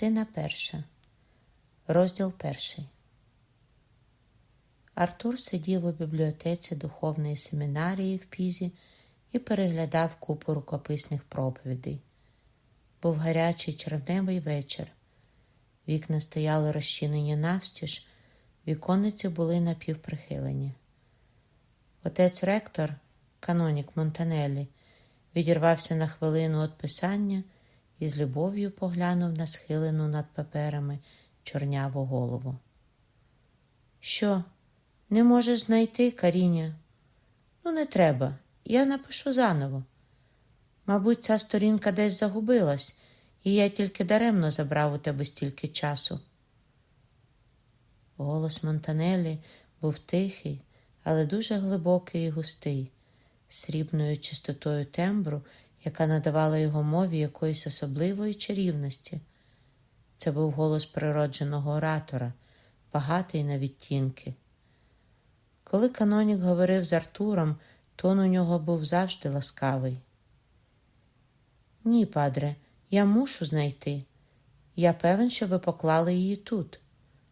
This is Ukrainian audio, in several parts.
Частина перша. Розділ перший. Артур сидів у бібліотеці духовної семінарії в Пізі і переглядав купу рукописних проповідей. Був гарячий червневий вечір. Вікна стояли розчинені навстіж, віконниці були напівприхилені. Отець ректор, канонік Монтанелі, відірвався на хвилину від писання і з любов'ю поглянув на схилену над паперами чорняву голову. Що, не можеш знайти, Каріня? Ну, не треба. Я напишу заново. Мабуть, ця сторінка десь загубилась, і я тільки даремно забрав у тебе стільки часу. Голос Монтанелі був тихий, але дуже глибокий і густий, срібною чистотою тембру, яка надавала його мові якоїсь особливої чарівності. Це був голос природженого оратора, багатий на відтінки. Коли канонік говорив з Артуром, тон у нього був завжди ласкавий. Ні, падре, я мушу знайти. Я певен, що ви поклали її тут,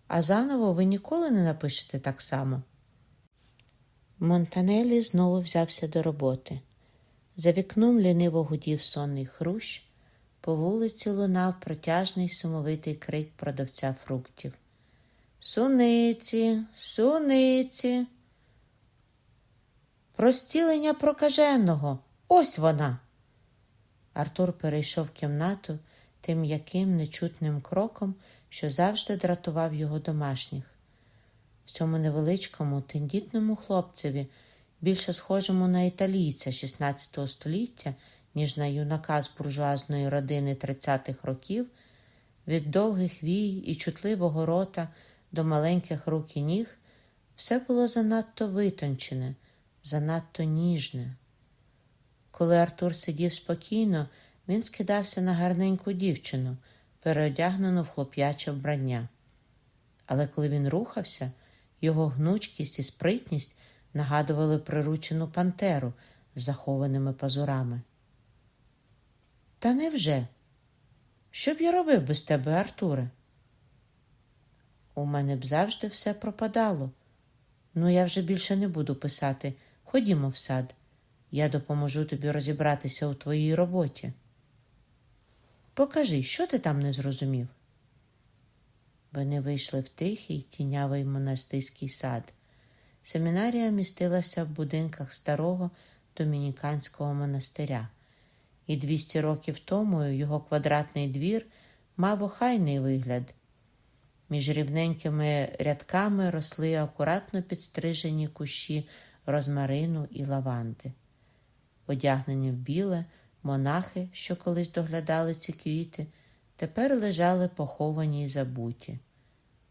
а заново ви ніколи не напишете так само. Монтанелі знову взявся до роботи. За вікном ліниво гудів сонний хрущ, по вулиці лунав протяжний сумовитий крик продавця фруктів. Суниці, суниці. Простілення прокаженого. Ось вона. Артур перейшов кімнату тим м'яким нечутним кроком, що завжди дратував його домашніх. В цьому невеличкому, тендітному хлопцеві, більше схожому на італійця XVI століття, ніж на юнака з буржуазної родини 30-х років, від довгих вій і чутливого рота до маленьких рук і ніг, все було занадто витончене, занадто ніжне. Коли Артур сидів спокійно, він скидався на гарненьку дівчину, переодягнену в хлоп'яче вбрання. Але коли він рухався, його гнучкість і спритність нагадували приручену пантеру з захованими пазурами. Та невже? Що б я робив без тебе, Артуре? У мене б завжди все пропадало. Ну, я вже більше не буду писати. Ходімо в сад. Я допоможу тобі розібратися у твоїй роботі. Покажи, що ти там не зрозумів. Вони вийшли в тихий тінявий монастирський сад. Семінарія містилася в будинках старого домініканського монастиря, і 200 років тому його квадратний двір мав охайний вигляд. Між рівненькими рядками росли акуратно підстрижені кущі розмарину і лаванди. Одягнені в біле, монахи, що колись доглядали ці квіти, тепер лежали поховані й забуті,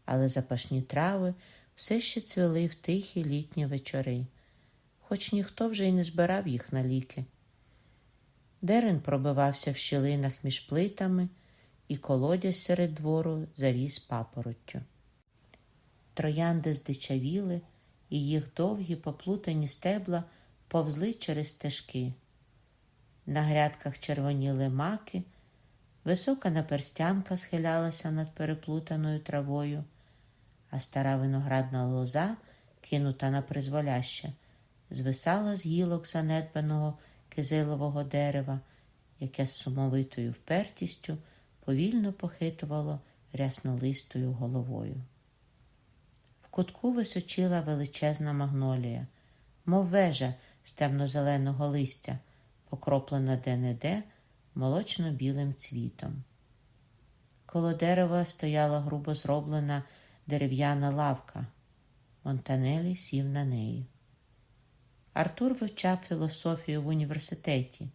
але запашні трави все ще цвіли в тихі літні вечори, хоч ніхто вже й не збирав їх на ліки. Дерен пробивався в щілинах між плитами, і колодязь серед двору заріс папороттю. Троянди здичавіли, і їх довгі поплутані стебла повзли через стежки. На грядках червоніли маки, висока наперстянка схилялася над переплутаною травою, а стара виноградна лоза, кинута на призволяще, звисала з гілок занедбаного кизилового дерева, яке з сумовитою впертістю повільно похитувало ряснолистою головою. В кутку височила величезна магнолія, мов вежа з темно-зеленого листя, покроплена де-не-де молочно-білим цвітом. Коло дерева стояла грубо зроблена дерев'яна лавка. Монтанелі сів на неї. Артур вивчав філософію в університеті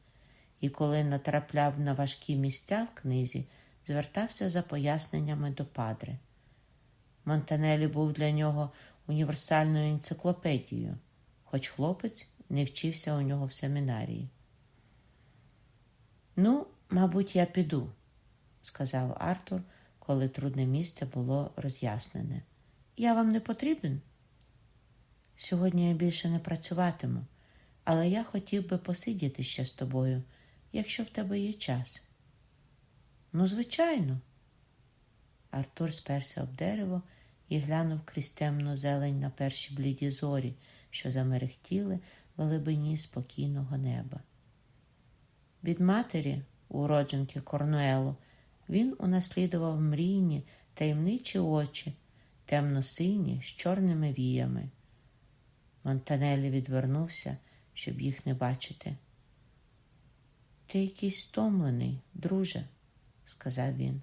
і, коли натрапляв на важкі місця в книзі, звертався за поясненнями до падре. Монтанелі був для нього універсальною енциклопедією, хоч хлопець не вчився у нього в семінарії. Ну, мабуть, я піду, сказав Артур, коли трудне місце було роз'яснене. Я вам не потрібен? Сьогодні я більше не працюватиму. але я хотів би посидіти ще з тобою, якщо в тебе є час. Ну, звичайно. Артур сперся об дерево і глянув крізь темну зелень на перші бліді зорі, що замерехтіли в глибині спокійного неба. Від матері, уродженки Корнуелу, він унаслідував мрійні таємничі очі, темно-сині з чорними віями. Монтанелі відвернувся, щоб їх не бачити. Ти якийсь стомлений, друже, сказав він.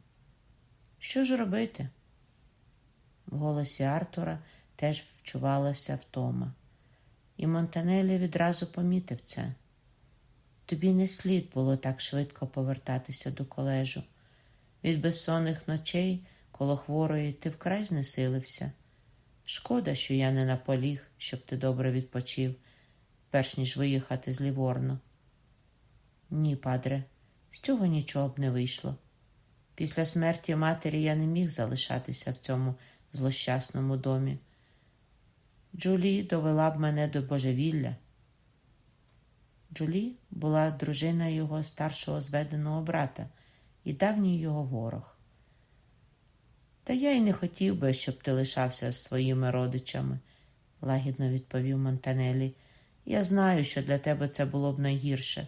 Що ж робити? В голосі Артура теж вчувалася втома, і Монтанелі відразу помітив це. Тобі не слід було так швидко повертатися до колежу. Від безсонних ночей коло хворої ти вкрай знесилився. Шкода, що я не наполіг, щоб ти добре відпочив, перш ніж виїхати з Ліворно. Ні, падре, з цього нічого б не вийшло. Після смерті матері я не міг залишатися в цьому злощасному домі. Джулі довела б мене до божевілля. Джулі була дружина його старшого зведеного брата і давній його ворог. Та я й не хотів би, щоб ти лишався з своїми родичами, лагідно відповів Монтанелі. Я знаю, що для тебе це було б найгірше.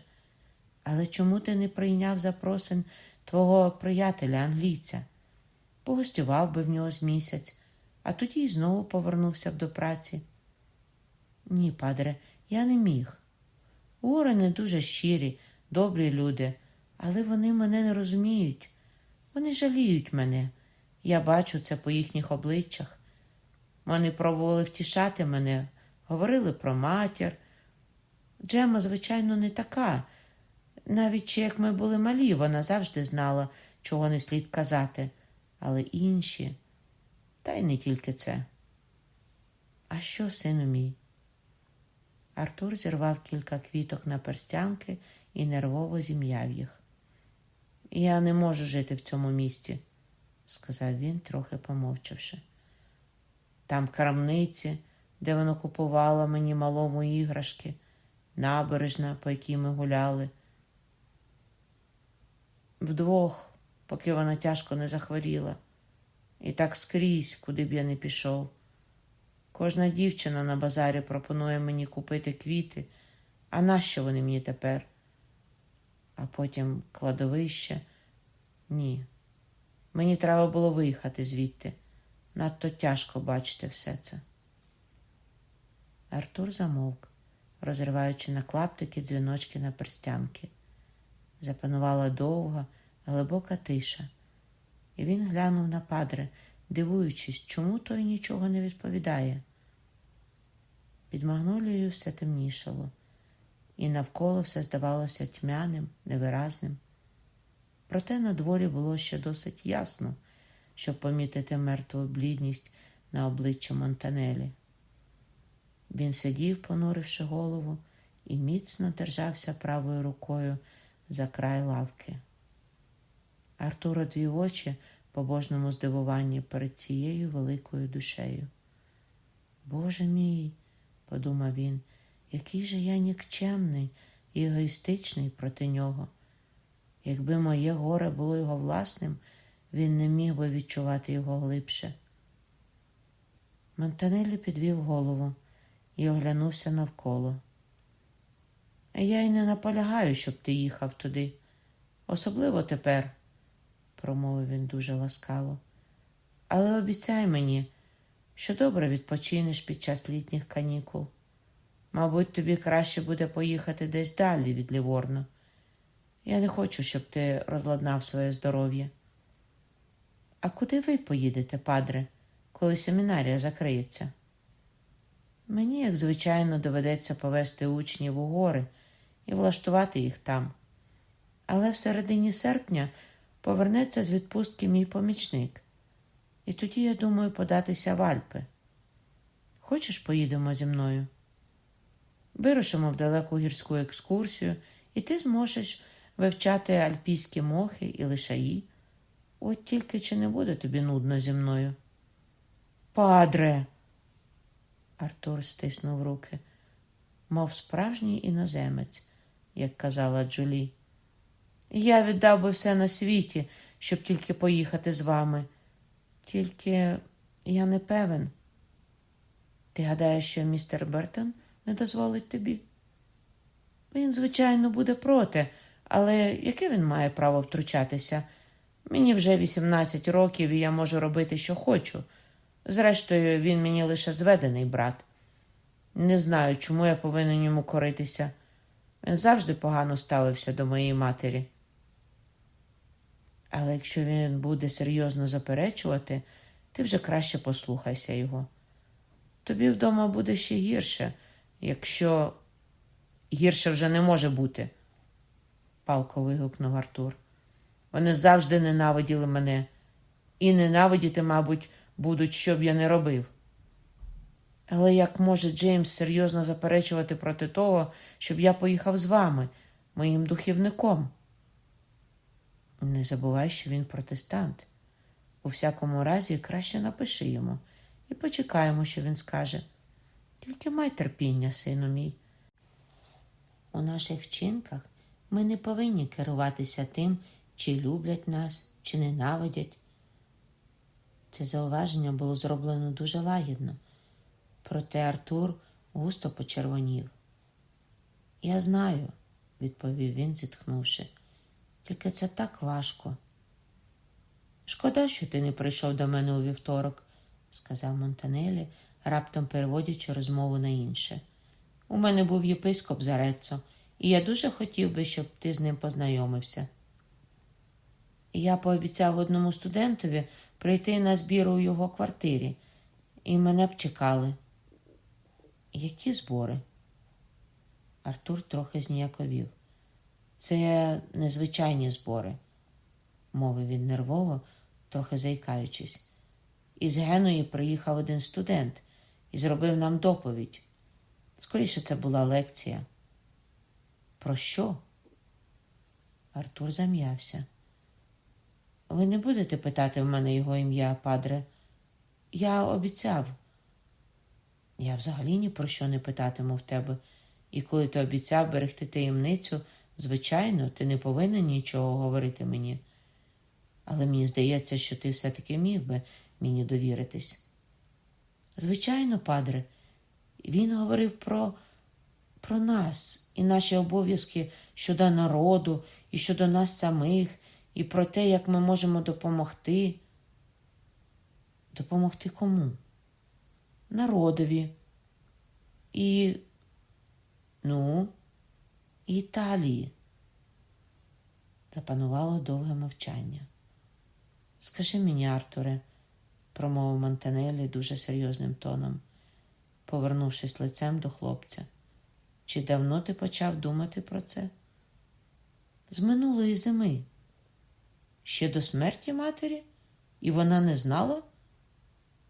Але чому ти не прийняв запросин твого приятеля англійця? Погостював би в нього з місяць, а тоді й знову повернувся б до праці. Ні, падре, я не міг. Уорени дуже щирі, добрі люди, але вони мене не розуміють. Вони жаліють мене. Я бачу це по їхніх обличчях. Вони пробували втішати мене, говорили про матір. Джема, звичайно, не така. Навіть чи як ми були малі, вона завжди знала, чого не слід казати, але інші, та й не тільки це. А що, сину мій? Артур зірвав кілька квіток на перстянки і нервово зім'яв їх. Я не можу жити в цьому місті, сказав він, трохи помовчавши. Там крамниці, де воно купувало мені малому іграшки, набережна, по якій ми гуляли. Вдвох, поки вона тяжко не захворіла, і так скрізь, куди б я не пішов. Кожна дівчина на базарі пропонує мені купити квіти, а нащо вони мені тепер? А потім кладовище. Ні. Мені треба було виїхати звідти. Надто тяжко бачити все це. Артур замовк, розриваючи на клаптики дзвіночки на перстянки. Запанувала довга, глибока тиша, і він глянув на падре, дивуючись, чому той нічого не відповідає. Під магнолією все темнішало, і навколо все здавалося тьмяним, невиразним. Проте на дворі було ще досить ясно, щоб помітити мертву блідність на обличчі Монтанелі. Він сидів, понуривши голову, і міцно держався правою рукою за край лавки. Артур одвів очі побожному здивуванні перед цією великою душею. Боже мій, подумав він, який же я нікчемний і егоїстичний проти нього. Якби моє горе було його власним, він не міг би відчувати його глибше. Монтанелі підвів голову і оглянувся навколо. Я й не наполягаю, щоб ти їхав туди, особливо тепер, промовив він дуже ласкаво. Але обіцяй мені, що добре відпочинеш під час літніх канікул. Мабуть, тобі краще буде поїхати десь далі від Ліворно. Я не хочу, щоб ти розладнав своє здоров'я. А куди ви поїдете, падре, коли семінарія закриється? Мені, як звичайно, доведеться повести учнів у гори і влаштувати їх там. Але в середині серпня повернеться з відпустки мій помічник, і тоді я думаю податися в Альпи. Хочеш, поїдемо зі мною? Вирушимо в далеку гірську екскурсію, і ти зможеш вивчати альпійські мохи і лишаї. От тільки чи не буде тобі нудно зі мною? Падре. Артур стиснув руки. мов справжній іноземець, як казала Джулі. Я віддав би все на світі, щоб тільки поїхати з вами. Тільки я не певен. Ти гадаєш, що містер Бертон не дозволить тобі? Він, звичайно, буде проти, але яке він має право втручатися? Мені вже 18 років, і я можу робити, що хочу. Зрештою, він мені лише зведений брат. Не знаю, чому я повинен йому коритися. Він завжди погано ставився до моєї матері. Але якщо він буде серйозно заперечувати, ти вже краще послухайся його. Тобі вдома буде ще гірше, якщо гірше вже не може бути, палко вигукнув Артур. Вони завжди ненавиділи мене і ненавидіти, мабуть, будуть, що б я не робив. Але як може Джеймс серйозно заперечувати проти того, щоб я поїхав з вами, моїм духівником? Не забувай, що він протестант. У всякому разі, краще напиши йому і почекаємо, що він скаже. Тільки май терпіння, сину мій. У наших вчинках ми не повинні керуватися тим, чи люблять нас, чи ненавидять. Це зауваження було зроблено дуже лагідно, проте Артур густо почервонів. Я знаю, відповів він, зітхнувши, тільки це так важко. Шкода, що ти не прийшов до мене у вівторок, сказав Монтанелі, раптом переводячи розмову на інше. У мене був єпископ Зареццо, і я дуже хотів би, щоб ти з ним познайомився. Я пообіцяв одному студентові прийти на збір у його квартирі, і мене б чекали. Які збори? Артур трохи зніяковів. Це незвичайні збори, мовив він нервово, трохи заїкаючись. Із Геної приїхав один студент і зробив нам доповідь. Скоріше це була лекція. Про що? Артур зам'явся. Ви не будете питати в мене його ім'я, падре? Я обіцяв. Я взагалі ні про що не питатиму в тебе, і коли ти обіцяв берегти таємницю, звичайно, ти не повинен нічого говорити мені. Але мені здається, що ти все-таки міг би мені довіритись. Звичайно, падре, він говорив про, про нас і наші обов'язки щодо народу і щодо нас самих і про те, як ми можемо допомогти. Допомогти кому? Народові. І, ну, Італії. Запанувало довге мовчання. Скажи мені, Артуре, промовив Монтанелі дуже серйозним тоном, повернувшись лицем до хлопця, чи давно ти почав думати про це? З минулої зими ще до смерті матері? І вона не знала?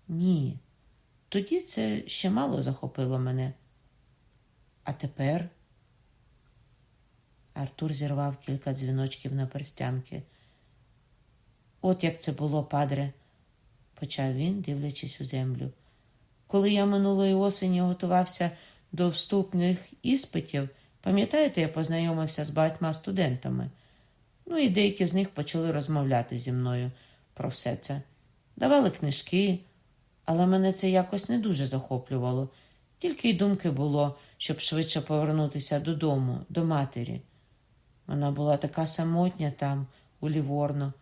Ні. Тоді це ще мало захопило мене. А тепер Артур зірвав кілька дзвіночків на перстянки. От як це було, падре, почав він, дивлячись у землю. Коли я минулої осені готувався до вступних іспитів, пам'ятаєте, я познайомився з багатьма студентами. Ну і деякі з них почали розмовляти зі мною про все це. Давали книжки, але мене це якось не дуже захоплювало. Тільки й думки було, щоб швидше повернутися додому, до матері. Вона була така самотня там, у Ліворно.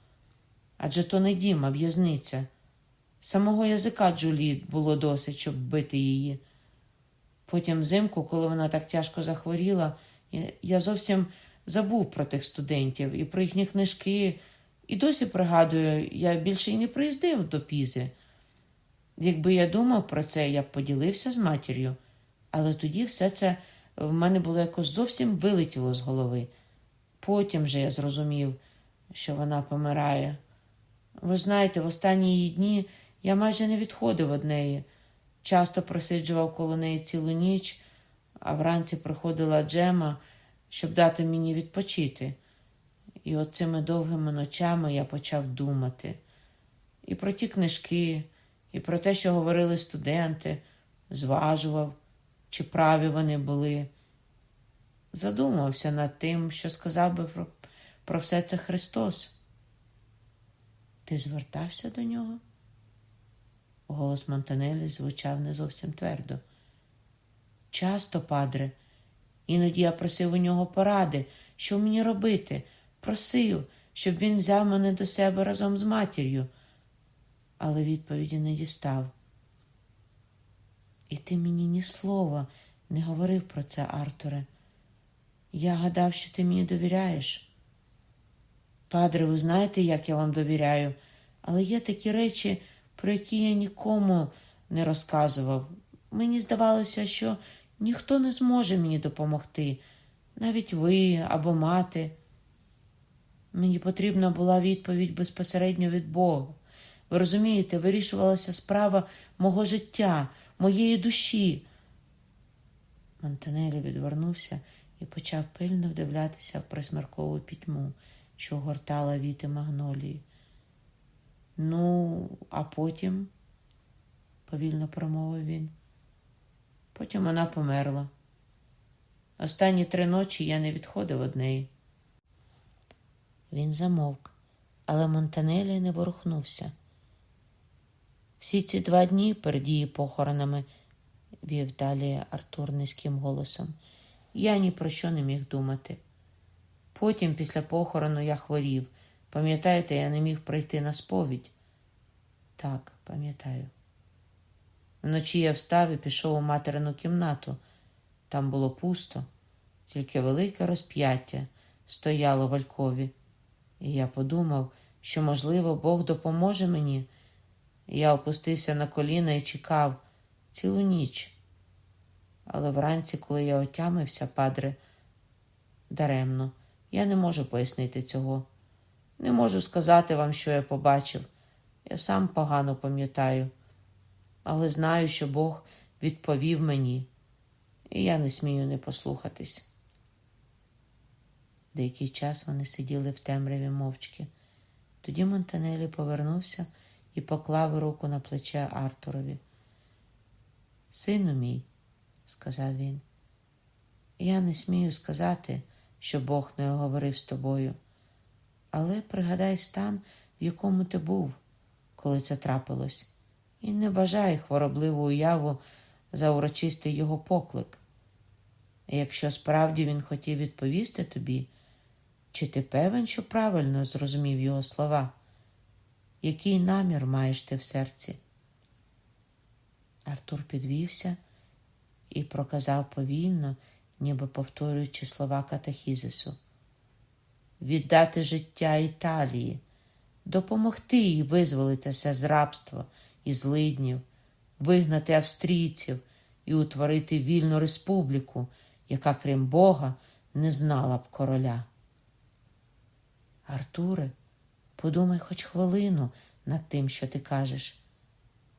Адже то не дім, а в'язниця. Самого язика Джулі було досить, щоб бити її. Потім взимку, коли вона так тяжко захворіла, я зовсім забув про тих студентів і про їхні книжки. І досі пригадую, я більше й не приїздив до Пізи. Якби я думав про це, я б поділився з матір'ю, але тоді все це в мене було якось зовсім вилетіло з голови. Потім же я зрозумів, що вона помирає. Ви знаєте, в останні її дні я майже не відходив від неї, часто просиджував коло неї цілу ніч, а вранці приходила Джема щоб дати мені відпочити. І оцими довгими ночами я почав думати і про ті книжки, і про те, що говорили студенти, зважував, чи праві вони були. Задумався над тим, що сказав би про, про все це Христос. Ти звертався до нього? Голос Монтанелі звучав не зовсім твердо. Часто, падре, іноді я просив у нього поради, що мені робити, просив, щоб він взяв мене до себе разом з матір'ю, але відповіді не дістав. І ти мені ні слова не говорив про це, Артуре. Я гадав, що ти мені довіряєш. Падре, ви знаєте, як я вам довіряю, але є такі речі, про які я нікому не розказував. Мені здавалося, що ніхто не зможе мені допомогти, навіть ви або мати. Мені потрібна була відповідь безпосередньо від Бога. Ви розумієте, вирішувалася справа мого життя, моєї душі. Монтанелі відвернувся і почав пильно вдивлятися в присмеркову пітьму, що огортала віти магнолії. Ну, а потім, повільно промовив він, потім вона померла. Останні три ночі я не відходив од неї. Він замовк, але Монтанелі не ворухнувся. Всі ці два дні перед її похоронами, вів далі Артур низьким голосом, я ні про що не міг думати. Потім, після похорону, я хворів. Пам'ятаєте, я не міг прийти на сповідь? Так, пам'ятаю. Вночі я встав і пішов у материну кімнату. Там було пусто, тільки велике розп'яття стояло в алькові. І я подумав, що, можливо, Бог допоможе мені. Я опустився на коліна і чекав цілу ніч. Але вранці, коли я отямився, падре, даремно, я не можу пояснити цього. Не можу сказати вам, що я побачив. Я сам погано пам'ятаю, але знаю, що Бог відповів мені, і я не смію не послухатись. Деякий час вони сиділи в темряві мовчки. Тоді Монтанелі повернувся і поклав руку на плече Артурові. Сину мій, сказав він, я не смію сказати, що Бог не говорив з тобою, але пригадай стан, в якому ти був, коли це трапилось, і не вважай хворобливу уяву за урочистий його поклик. І якщо справді він хотів відповісти тобі, чи ти певен, що правильно зрозумів його слова? Який намір маєш ти в серці? Артур підвівся і проказав повільно, ніби повторюючи слова катехізису. Віддати життя Італії, допомогти їй визволитися з рабства і злиднів, вигнати австрійців і утворити вільну республіку, яка, крім Бога, не знала б короля. Артуре, подумай хоч хвилину над тим, що ти кажеш.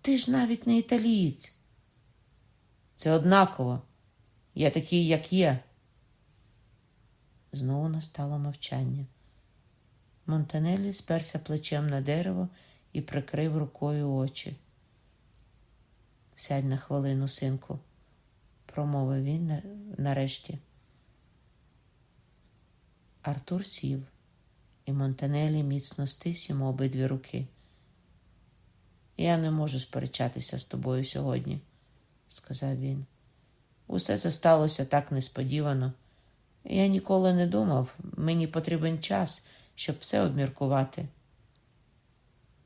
Ти ж навіть не італієць. Це однаково. Я такий, як є. Знову настало мовчання. Монтанелі сперся плечем на дерево і прикрив рукою очі. Сядь на хвилину, синку, промовив він нарешті. Артур сів і Монтанелі міцно стис йому обидві руки. Я не можу сперечатися з тобою сьогодні, сказав він. Усе це сталося так несподівано. Я ніколи не думав, мені потрібен час, щоб все обміркувати.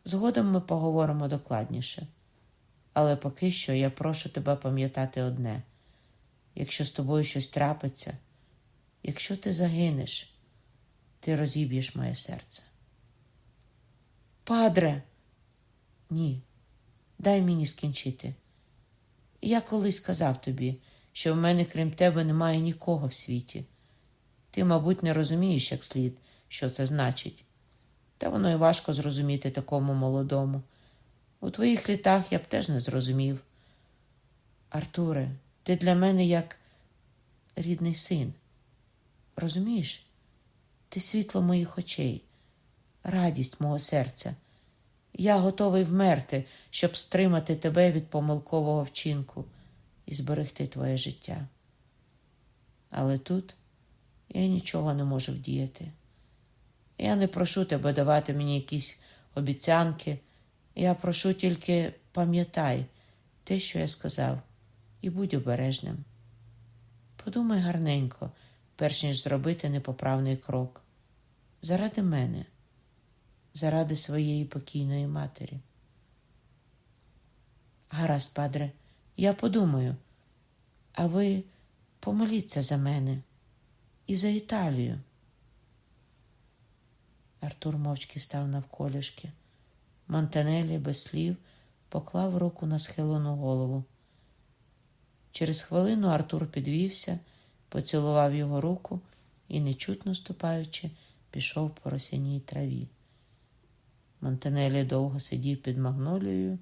Згодом ми поговоримо докладніше, але поки що я прошу тебе пам'ятати одне: якщо з тобою щось трапиться, якщо ти загинеш, ти розіб'єш моє серце. Падре, ні, дай мені скінчити. Я колись сказав тобі, що в мене, крім тебе, немає нікого в світі. Ти, мабуть, не розумієш як слід, що це значить. Та воно й важко зрозуміти такому молодому. У твоїх літах я б теж не зрозумів. Артуре, ти для мене як рідний син. Розумієш? Ти світло моїх очей, радість мого серця. Я готовий вмерти, щоб стримати тебе від помилкового вчинку. і зберегти твоє життя. Але тут я нічого не можу вдіяти. Я не прошу тебе давати мені якісь обіцянки. Я прошу тільки пам'ятай те, що я сказав, і будь обережним. Подумай гарненько, перш ніж зробити непоправний крок. Заради мене, заради своєї покійної матері. Гаразд, падре, я подумаю, а ви помоліться за мене і за Італію. Артур мовчки став навколішки. Монтанелі без слів поклав руку на схилену голову. Через хвилину Артур підвівся, поцілував його руку і, нечутно ступаючи, пішов по росяній траві. Монтанелі довго сидів під магнолією,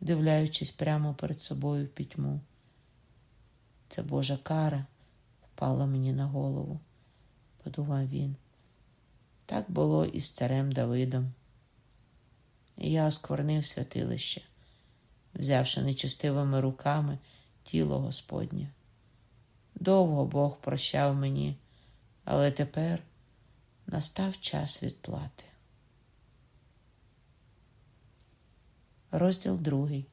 дивляючись прямо перед собою в пітьму. Це Божа кара впала мені на голову, подумав він. Так було і з царем Давидом. І я осквернив святилище, взявши нечистивими руками тіло Господнє. Довго Бог прощав мені, але тепер настав час відплати. Розділ другий.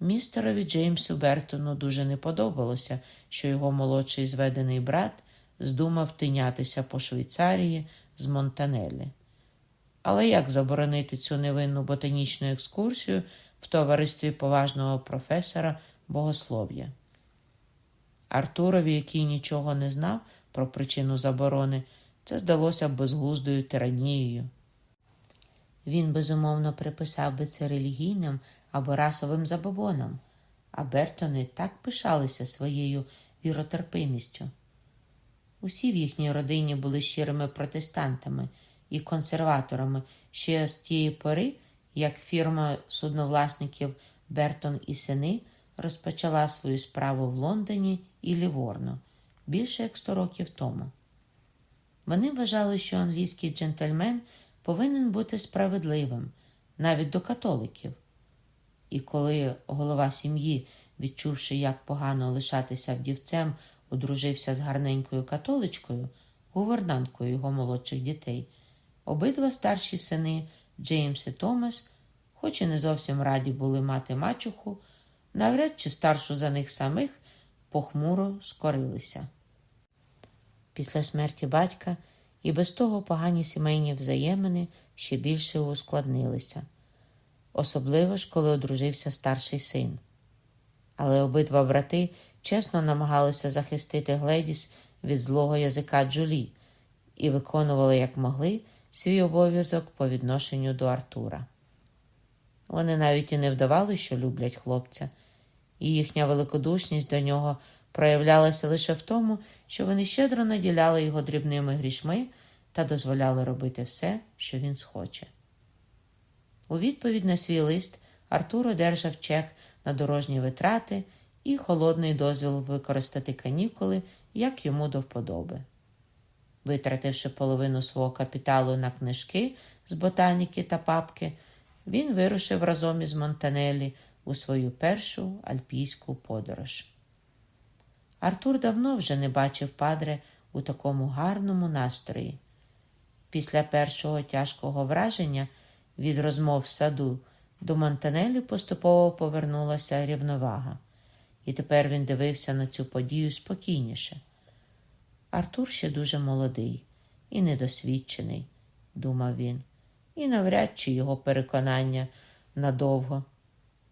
Містерові Джеймсу Бертону дуже не подобалося, що його молодший зведений брат здумав тинятися по Швейцарії з Монтанелі. Але як заборонити цю невинну ботанічну екскурсію в товаристві поважного професора богослов'я? Артурові, який нічого не знав про причину заборони, це здалося безглуздою тиранією. Він безумовно приписав би це релігійним або расовим забобонам, а Бертони так пишалися своєю віротерпимістю. Усі в їхній родині були щирими протестантами і консерваторами ще з тієї пори, як фірма судновласників Бертон і сини розпочала свою справу в Лондоні і Ліворно більше як сто років тому. Вони вважали, що англійський джентльмен повинен бути справедливим навіть до католиків. І коли голова сім'ї, відчувши, як погано лишатися вдівцем, одружився з гарненькою католичкою, гувернанткою його молодших дітей, обидва старші сини Джеймс і Томас, хоч і не зовсім раді були мати мачуху, навряд чи старшу за них самих похмуро скорилися. Після смерті батька і без того погані сімейні взаємини ще більше ускладнилися, особливо ж, коли одружився старший син. Але обидва брати чесно намагалися захистити Гледіс від злого язика Джулі і виконували, як могли, свій обов'язок по відношенню до Артура. Вони навіть і не вдавали, що люблять хлопця, і їхня великодушність до нього проявлялася лише в тому, що вони щедро наділяли його дрібними грішми та дозволяли робити все, що він схоче. У відповідь на свій лист Артур одержав чек на дорожні витрати і холодний дозвіл використати канікули, як йому до вподоби. Витративши половину свого капіталу на книжки з ботаніки та папки, він вирушив разом із Монтанелі у свою першу альпійську подорож. Артур давно вже не бачив падре у такому гарному настрої. Після першого тяжкого враження від розмов в саду до Монтанелі поступово повернулася рівновага, і тепер він дивився на цю подію спокійніше. Артур ще дуже молодий і недосвідчений, думав він, і навряд чи його переконання надовго.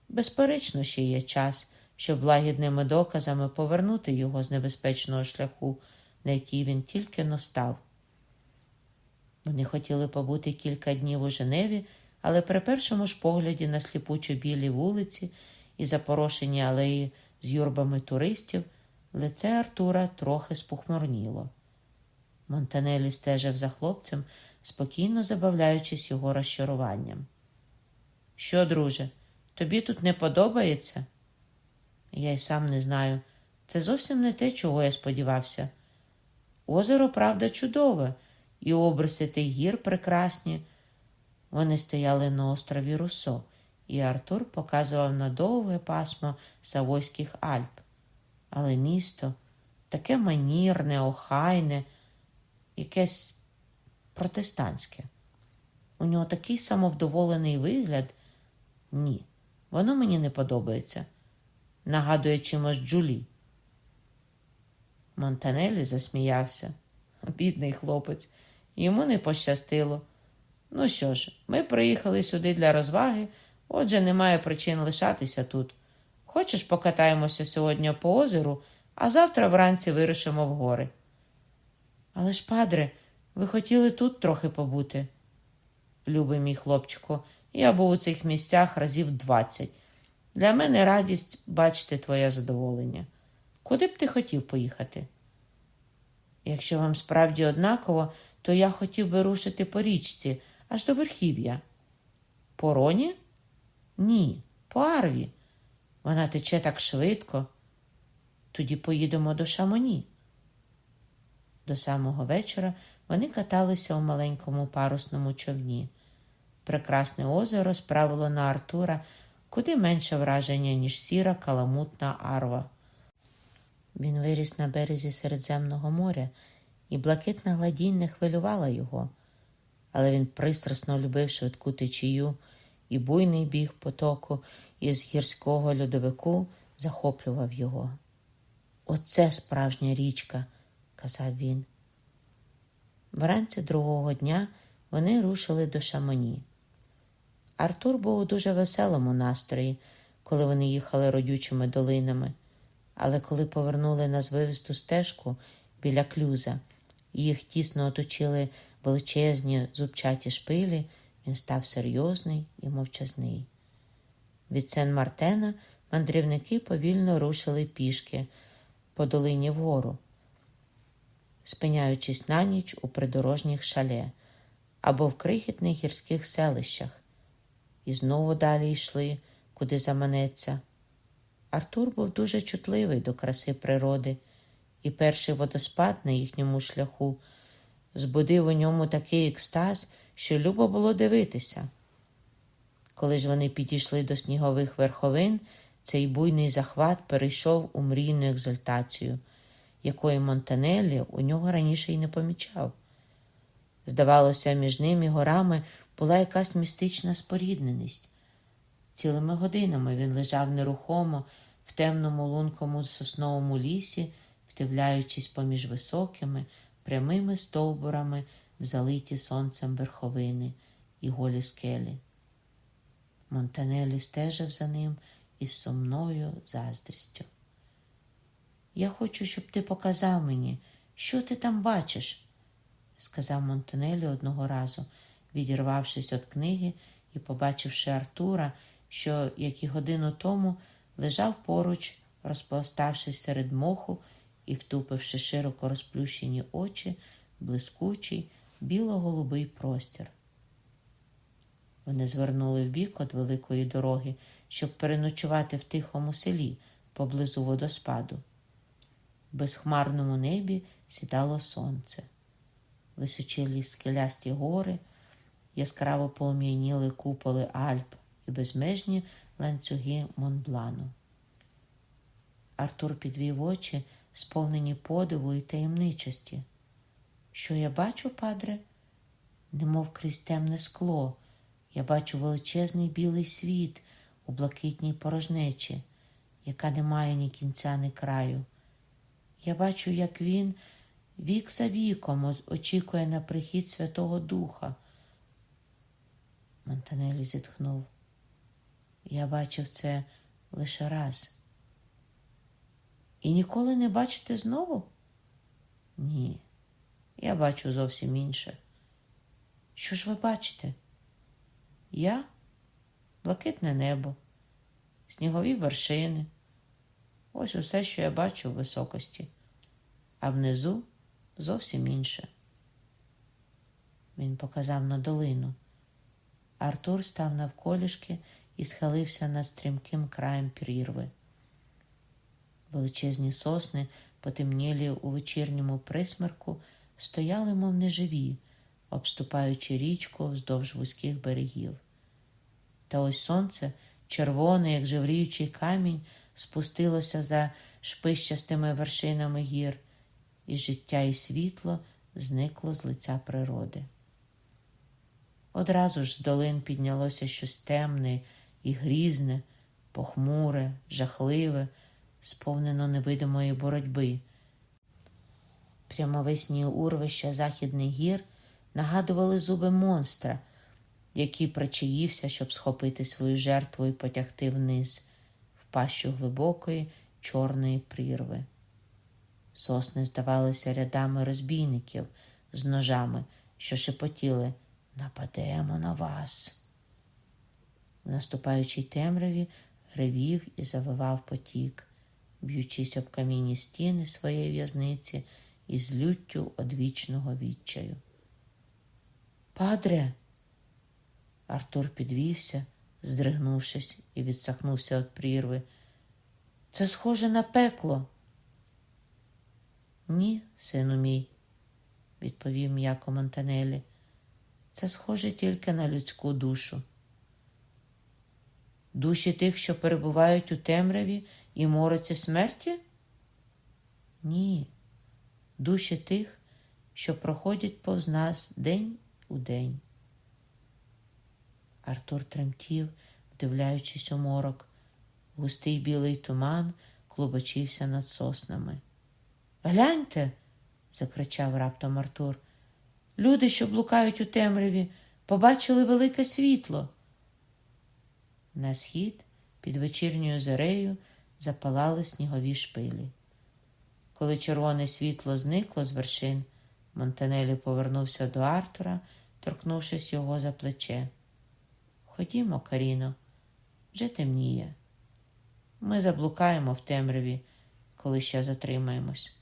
Безперечно, ще є час, щоб лагідними доказами повернути його з небезпечного шляху, на який він тільки настав. Вони хотіли побути кілька днів у Женеві, але при першому ж погляді на сліпучо білі вулиці і запорошені алеї з юрбами туристів, лице Артура трохи спохмурніло. Монтанелі стежив за хлопцем, спокійно забавляючись його розчаруванням. Що, друже, тобі тут не подобається? Я й сам не знаю. Це зовсім не те, чого я сподівався. Озеро, правда, чудове, і обриси тих гір прекрасні. Вони стояли на острові Руссо, і Артур показував на довге пасмо Савойських Альп. Але місто таке манірне, охайне, якесь протестантське. У нього такий самовдоволений вигляд. Ні, воно мені не подобається. Нагадує чимось Джулі. Монтанелі засміявся. Бідний хлопець, йому не пощастило. Ну що ж, ми приїхали сюди для розваги, отже, немає причин лишатися тут. Хочеш, покатаємося сьогодні по озеру, а завтра вранці вирушимо в гори. Але ж, падре, ви хотіли тут трохи побути. Любий мій хлопчику, я був у цих місцях разів двадцять. Для мене радість бачити твоє задоволення. Куди б ти хотів поїхати? Якщо вам справді однаково, то я хотів би рушити по річці аж до верхів'я. По роні? Ні, по арві. Вона тече так швидко. Тоді поїдемо до Шамоні. До самого вечора вони каталися у маленькому парусному човні. Прекрасне озеро справило на Артура куди менше враження, ніж сіра каламутна арва. Він виріс на березі Середземного моря, і блакитна гладінь не хвилювала його, але він пристрасно любив швидку течію, і буйний біг потоку із гірського льодовику захоплював його. Оце справжня річка, казав він. Вранці другого дня вони рушили до Шамоні. Артур був у дуже веселому настрої, коли вони їхали родючими долинами, але коли повернули на звивисту стежку біля клюза і їх тісно оточили величезні зубчаті шпилі, він став серйозний і мовчазний. Від Сен Мартена мандрівники повільно рушили пішки по долині вгору, спиняючись на ніч у придорожніх шале або в крихітних гірських селищах і знову далі йшли, куди заманеться. Артур був дуже чутливий до краси природи, і перший водоспад на їхньому шляху збудив у ньому такий екстаз, що любо було дивитися. Коли ж вони підійшли до снігових верховин, цей буйний захват перейшов у мрійну екзальтацію, якої Монтанеллі у нього раніше й не помічав. Здавалося, між ними горами була якась містична спорідненість. Цілими годинами він лежав нерухомо в темному лункому сосновому лісі, вдивляючись поміж високими, прямими стовбурами в залиті сонцем верховини і голі скелі. Монтанелі стежив за ним із сумною заздрістю. Я хочу, щоб ти показав мені, що ти там бачиш, сказав Монтанелі одного разу відірвавшись від книги і побачивши Артура, що, як і годину тому, лежав поруч, розпластавшись серед моху і втупивши широко розплющені очі, блискучий, біло-голубий простір. Вони звернули вбік від великої дороги, щоб переночувати в тихому селі поблизу водоспаду. В безхмарному небі сідало сонце, височилі скелясті гори, яскраво полум'яніли куполи Альп і безмежні ланцюги Монблану. Артур підвів очі, сповнені подиву і таємничості. Що я бачу, падре? Немов крізь темне скло, я бачу величезний білий світ у блакитній порожнечі, яка не має ні кінця, ні краю. Я бачу, як він вік за віком очікує на прихід Святого Духа. Монтанелі зітхнув. Я бачив це лише раз. І ніколи не бачите знову? Ні, я бачу зовсім інше. Що ж ви бачите? Я блакитне небо, снігові вершини. Ось усе, що я бачу в високості, а внизу зовсім інше. Він показав на долину. Артур став навколішки і схилився над стрімким краєм прірви. Величезні сосни, потемнілі у вечірньому присмерку, стояли, мов неживі, обступаючи річку вздовж вузьких берегів. Та ось сонце, червоне, як жевріючий камінь, спустилося за шпищастими вершинами гір, і життя і світло зникло з лиця природи. Одразу ж з долин піднялося щось темне і грізне, похмуре, жахливе, сповнено невидимої боротьби. Прямовесні урвища західних гір нагадували зуби монстра, який причаївся, щоб схопити свою жертву і потягти вниз, в пащу глибокої чорної прірви. Сосни здавалися рядами розбійників з ножами, що шепотіли Нападемо на вас. В наступаючій темряві ревів і завивав потік, б'ючись об камінні стіни своєї в'язниці із люттю одвічного відчаю. Падре. Артур підвівся, здригнувшись і відсахнувся від прірви. Це схоже на пекло. Ні, сину мій, відповів м'яко Монтанелі. Це схоже тільки на людську душу. Душі тих, що перебувають у темряві і мороці смерті? Ні, душі тих, що проходять повз нас день у день. Артур тремтів, вдивляючись у морок. Густий білий туман клубочився над соснами. Гляньте, закричав раптом Артур. Люди, що блукають у темряві, побачили велике світло. На схід під вечірньою зарею запалали снігові шпилі. Коли червоне світло зникло з вершин, Монтанелі повернувся до Артура, торкнувшись його за плече. Ходімо, Каріно, вже темніє. Ми заблукаємо в темряві, коли ще затримаємось.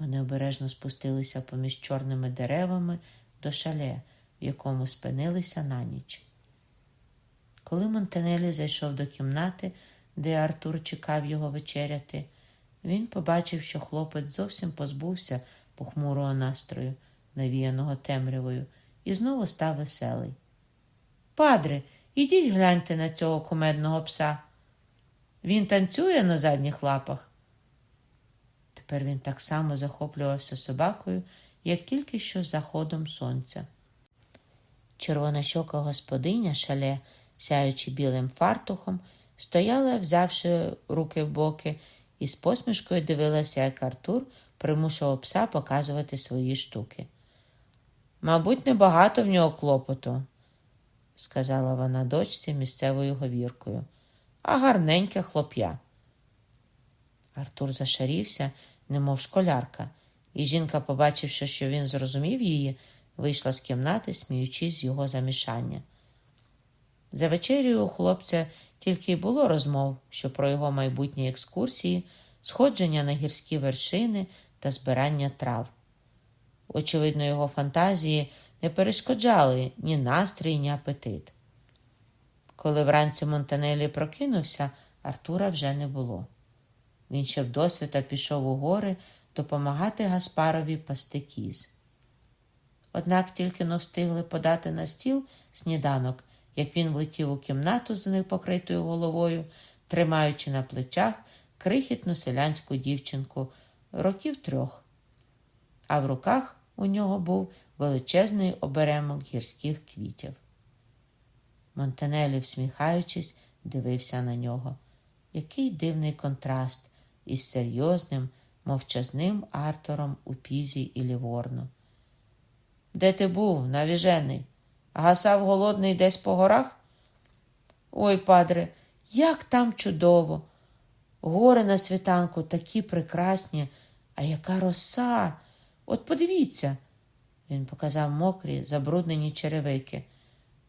Вони обережно спустилися поміж чорними деревами до шале, в якому спинилися на ніч. Коли Монтанелі зайшов до кімнати, де Артур чекав його вечеряти, він побачив, що хлопець зовсім позбувся похмурого настрою, навіяного темрявою, і знову став веселий. Падре, ідіть гляньте на цього кумедного пса. Він танцює на задніх лапах. Тепер він так само захоплювався собакою, як тільки що заходом сонця. Червона щока господиня шале, сяючи білим фартухом, стояла, взявши руки в боки, і з посмішкою дивилася, як Артур примушував пса показувати свої штуки. Мабуть, небагато в нього клопоту, сказала вона дочці місцевою говіркою, а гарненьке хлоп'я. Артур зашарівся, немов школярка, і жінка, побачивши, що він зрозумів її, вийшла з кімнати, сміючись з його замішання. За вечерю у хлопця тільки й було розмов, що про його майбутні екскурсії, сходження на гірські вершини та збирання трав. Очевидно, його фантазії не перешкоджали ні настрій, ні апетит. Коли вранці Монтанелі прокинувся, Артура вже не було. Він ще вдосвіта пішов у гори допомагати Гаспарові пасти кіз. Однак тільки но встигли подати на стіл сніданок, як він влетів у кімнату з непокритою головою, тримаючи на плечах крихітну селянську дівчинку років трьох, а в руках у нього був величезний оберемок гірських квітів. Монтанелі, всміхаючись, дивився на нього. Який дивний контраст із серйозним, мовчазним Артуром у пізі і ліворну. Де ти був, навіжений? Гасав голодний десь по горах? Ой, падре, як там чудово! Гори на світанку такі прекрасні, а яка роса. От подивіться, він показав мокрі, забруднені черевики.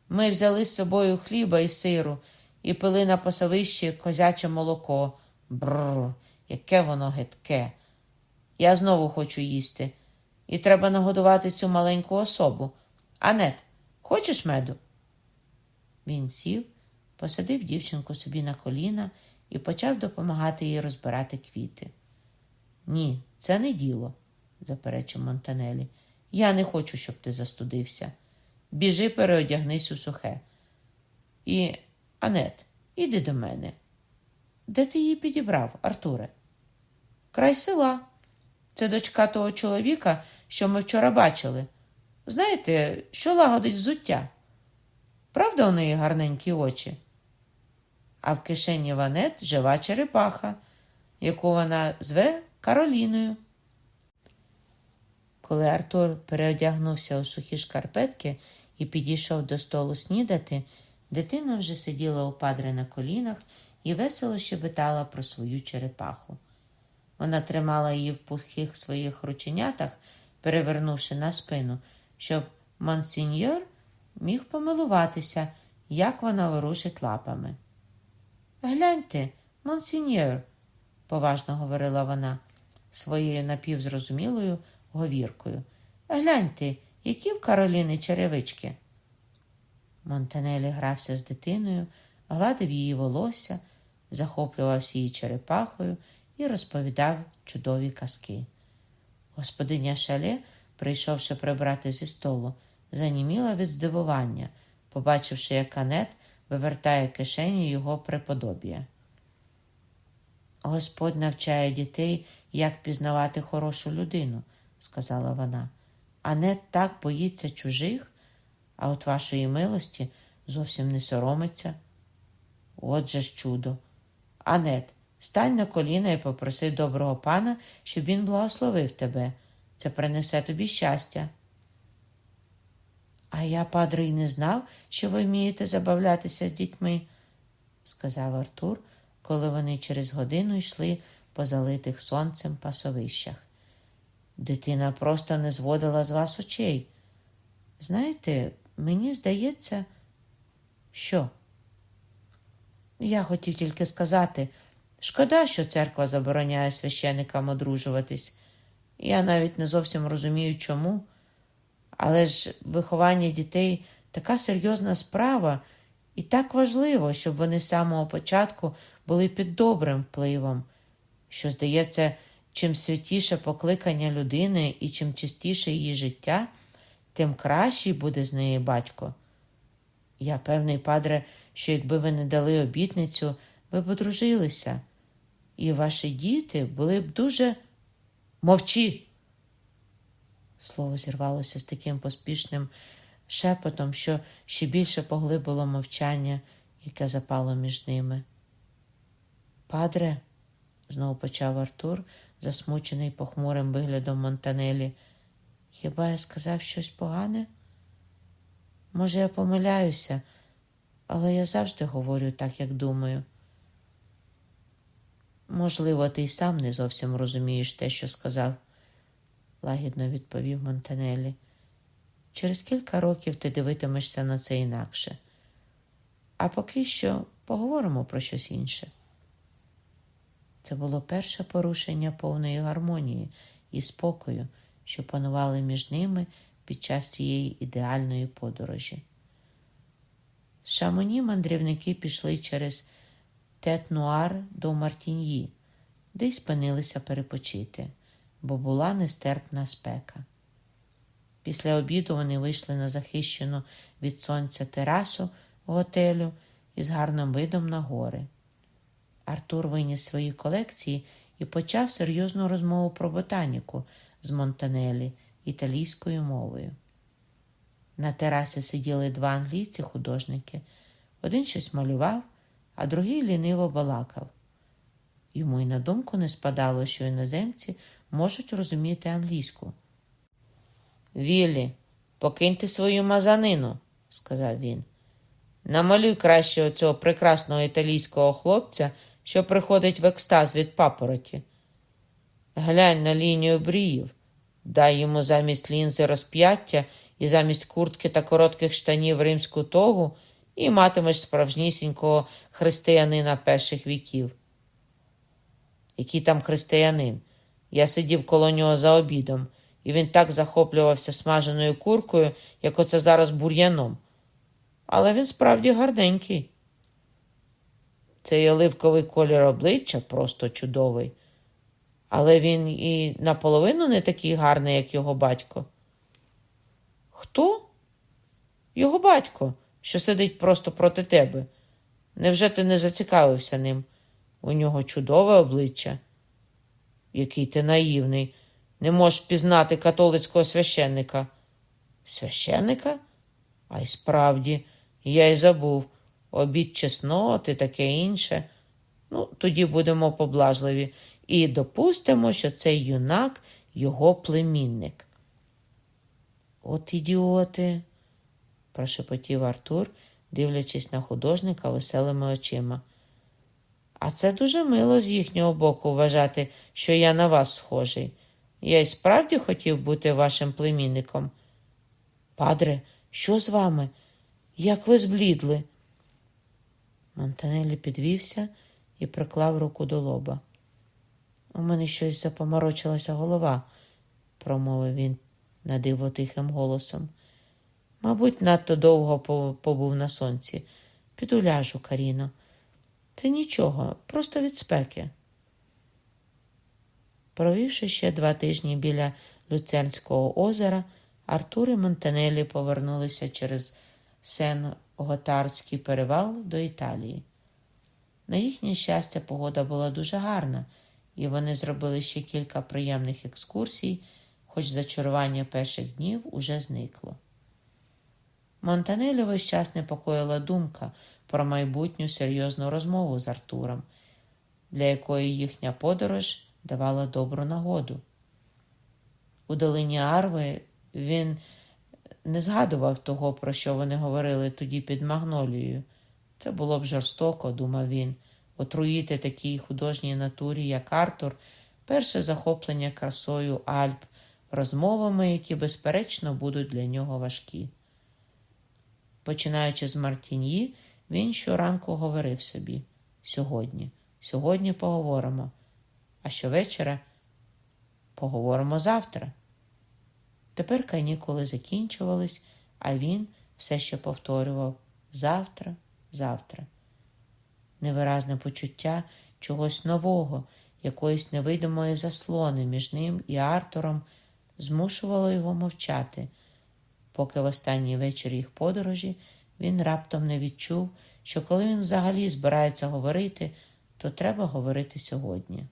Ми взяли з собою хліба і сиру і пили на пасовищі козяче молоко. Бррр, яке воно гидке. Я знову хочу їсти, і треба нагодувати цю маленьку особу. Анет, хочеш меду? Він сів, посадив дівчинку собі на коліна і почав допомагати їй розбирати квіти. Ні, це не діло, заперечив Монтанелі. Я не хочу, щоб ти застудився. Біжи, переодягнись у сухе. І, Анет, іди до мене. Де ти її підібрав, Артуре? Край села. Це дочка того чоловіка, що ми вчора бачили. Знаєте, що лагодить взуття? Правда, у неї гарненькі очі? А в кишені Ванет жива черепаха, яку вона зве Кароліною. Коли Артур переодягнувся у сухі шкарпетки і підійшов до столу снідати, дитина вже сиділа у падре на колінах і весело щебетала про свою черепаху. Вона тримала її в пухих своїх рученятах, перевернувши на спину, щоб монсіньор міг помилуватися, як вона ворушить лапами. Гляньте, монсіньор, поважно говорила вона своєю напівзрозумілою говіркою. Гляньте, які в Кароліни черевички. Монтанелі грався з дитиною, гладив її волосся, захоплювався її черепахою і розповідав чудові казки. Господиня шале, прийшовши прибрати зі столу, заніміла від здивування, побачивши, як Анет вивертає кишені його преподобія. Господь навчає дітей, як пізнавати хорошу людину, сказала вона. Анет так боїться чужих, а от вашої милості зовсім не соромиться. Отже ж чудо. Анет, стань на коліна і попроси доброго пана, щоб він благословив тебе. Це принесе тобі щастя. А я, падре, й не знав, що ви вмієте забавлятися з дітьми, сказав Артур, коли вони через годину йшли по залитих сонцем пасовищах. Дитина просто не зводила з вас очей. Знаєте, мені здається, що? Я хотів тільки сказати, шкода, що церква забороняє священикам одружуватись. Я навіть не зовсім розумію, чому. Але ж виховання дітей така серйозна справа, і так важливо, щоб вони з самого початку були під добрим впливом, що, здається, чим святіше покликання людини і чим чистіше її життя, тим кращий буде з неї батько. Я певний, падре, що якби ви не дали обітницю, ви б одружилися, і ваші діти були б дуже мовчі. Слово зірвалося з таким поспішним шепотом, що ще більше поглибило мовчання, яке запало між ними. Падре, знову почав Артур, засмучений похмурим виглядом Монтанелі. Хіба я сказав щось погане? Може, я помиляюся, але я завжди говорю так, як думаю. Можливо, ти й сам не зовсім розумієш те, що сказав, лагідно відповів Монтанелі. Через кілька років ти дивитимешся на це інакше. А поки що поговоримо про щось інше. Це було перше порушення повної гармонії і спокою, що панували між ними під час цієї ідеальної подорожі. З Шамоні мандрівники пішли через Тет-Нуар до Мартіньї, де й спинилися перепочити, бо була нестерпна спека. Після обіду вони вийшли на захищену від сонця терасу готелю із гарним видом на гори. Артур виніс свої колекції і почав серйозну розмову про ботаніку з Монтанелі італійською мовою. На терасі сиділи два англійці художники. Один щось малював, а другий ліниво балакав. Йому й на думку не спадало, що іноземці можуть розуміти англійську. Віллі, покиньте свою мазанину, сказав він. Намалюй краще оцього прекрасного італійського хлопця, що приходить в екстаз від папороті. Глянь на лінію бріїв, дай йому замість лінзи розп'яття і замість куртки та коротких штанів римську тогу і матимеш справжнісінького християнина перших віків. Який там християнин? Я сидів коло нього за обідом, і він так захоплювався смаженою куркою, як оце зараз бур'яном. Але він справді гарненький. Цей оливковий колір обличчя просто чудовий. Але він і наполовину не такий гарний, як його батько. Хто? Його батько, що сидить просто проти тебе. Невже ти не зацікавився ним? У нього чудове обличчя. Який ти наївний, не можеш пізнати католицького священника. Священника? А й справді, я й забув обід чесноти, таке інше. Ну, тоді будемо поблажливі і допустимо, що цей юнак його племінник. От ідіоти, прошепотів Артур, дивлячись на художника веселими очима. А це дуже мило з їхнього боку вважати, що я на вас схожий. Я й справді хотів бути вашим племінником. Падре, що з вами? Як ви зблідли? Монтанелі підвівся і приклав руку до лоба. У мене щось запоморочилася голова, промовив він надиво тихим голосом. Мабуть, надто довго побув на сонці. Піду ляжу, Каріно. Це нічого, просто від спеки. Провівши ще два тижні біля Люцернського озера, Артур і Монтанелі повернулися через Сен Готарський перевал до Італії. На їхнє щастя, погода була дуже гарна, і вони зробили ще кілька приємних екскурсій, хоч зачарування перших днів уже зникло. Монтанелі весь час непокоїла думка про майбутню серйозну розмову з Артуром, для якої їхня подорож давала добру нагоду. У долині Арви він не згадував того, про що вони говорили тоді під Магнолією. Це було б жорстоко, думав він, отруїти такій художній натурі, як Артур, перше захоплення красою Альп, розмовами, які, безперечно, будуть для нього важкі. Починаючи з Мартін'ї, він щоранку говорив собі сьогодні, сьогодні поговоримо, а щовечора поговоримо завтра. Тепер канікули закінчувались, а він все ще повторював завтра, завтра. Невиразне почуття чогось нового, якоїсь невидимої заслони між ним і Артуром змушувало його мовчати, поки в останній вечір їх подорожі він раптом не відчув, що коли він взагалі збирається говорити, то треба говорити сьогодні.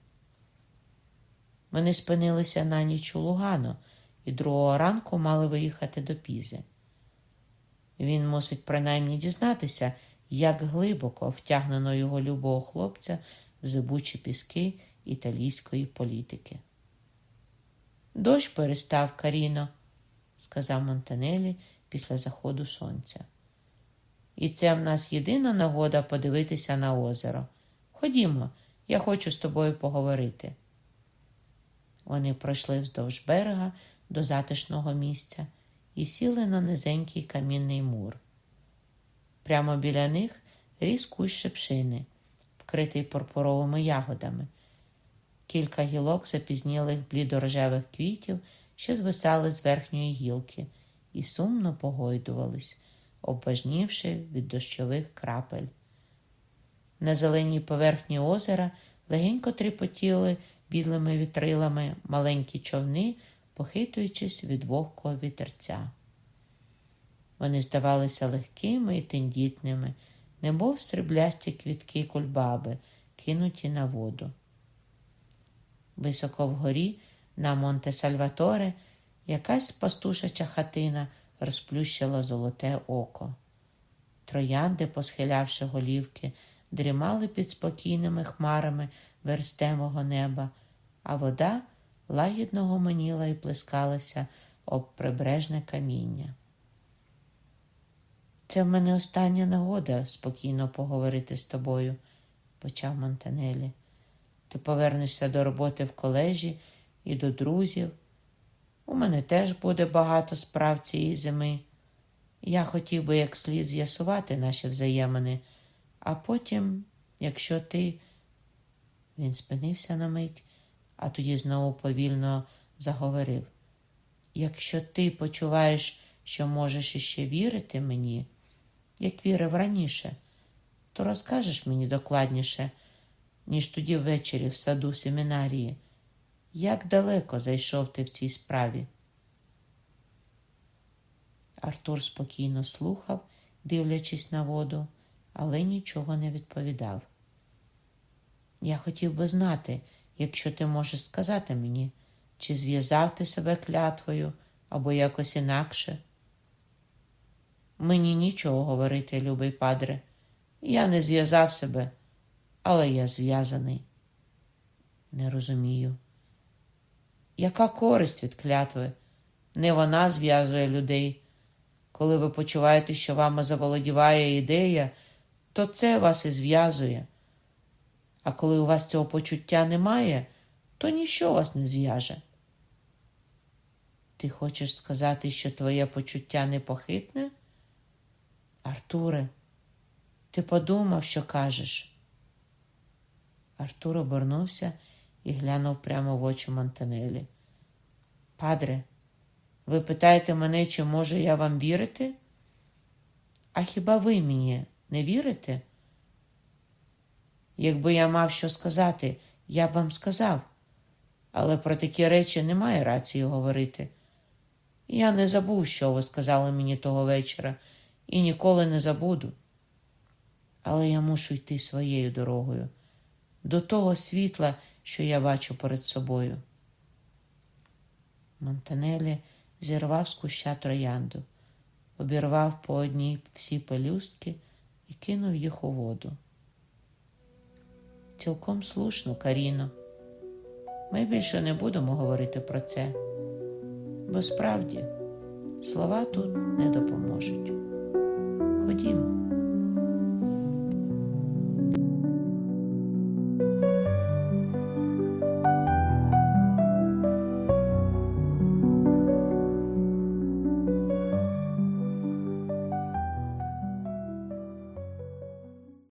Вони спинилися на ніч у Лугано і другого ранку мали виїхати до Пізи. Він мусить принаймні дізнатися, як глибоко втягнено його любого хлопця в зибучі піски італійської політики. Дощ перестав Каріно, сказав Монтанелі після заходу сонця. І це в нас єдина нагода подивитися на озеро. Ходімо, я хочу з тобою поговорити. Вони пройшли вздовж берега до затишного місця і сіли на низенький камінний мур. Прямо біля них ріс кущ шепшини, вкритий пурпуровими ягодами. Кілька гілок запізнілих блідорожевих квітів, що звисали з верхньої гілки, і сумно погойдувались, обважнівши від дощових крапель. На зеленій поверхні озера легенько тріпотіли білими вітрилами маленькі човни похитуючись від вогкого вітерця. Вони здавалися легкими і тендітними, немов сріблясті квітки кульбаби, кинуті на воду. Високо вгорі, на Монте Сальваторе, якась пастушача хатина розплющила золоте око. Троянди, посхилявши голівки, дрімали під спокійними хмарами верстемого неба, а вода лагідно гомоніла і плескалася об прибережне каміння. Це в мене остання нагода спокійно поговорити з тобою, почав Монтанелі. Ти повернешся до роботи в колежі і до друзів. У мене теж буде багато справ цієї зими. Я хотів би як слід з'ясувати наші взаємини, а потім, якщо ти. Він спинився на мить а тоді знову повільно заговорив. Якщо ти почуваєш, що можеш іще вірити мені, як вірив раніше, то розкажеш мені докладніше, ніж тоді ввечері в саду семінарії, як далеко зайшов ти в цій справі. Артур спокійно слухав дивлячись на воду, але нічого не відповідав. Я хотів би знати, якщо ти можеш сказати мені, чи зв'язав ти себе клятвою або якось інакше. Мені нічого говорити, любий падре. Я не зв'язав себе, але я зв'язаний. Не розумію. Яка користь від клятви? Не вона зв'язує людей. Коли ви почуваєте, що вами заволодіває ідея, то це вас і зв'язує. А коли у вас цього почуття немає, то ніщо вас не зв'яже. Ти хочеш сказати, що твоє почуття непохитне? Артуре, ти подумав, що кажеш. Артур обернувся і глянув прямо в очі Монтанелі. Падре, ви питаєте мене, чи можу я вам вірити? А хіба ви мені не вірите? Якби я мав що сказати, я б вам сказав, але про такі речі немає рації говорити. Я не забув, що ви сказали мені того вечора, і ніколи не забуду. Але я мушу йти своєю дорогою, до того світла, що я бачу перед собою. Монтанелі зірвав з куща троянду, обірвав по одній всі пелюстки і кинув їх у воду. Цілком слушно, Каріно. Ми більше не будемо говорити про це, бо справді слова тут не допоможуть. Ходімо.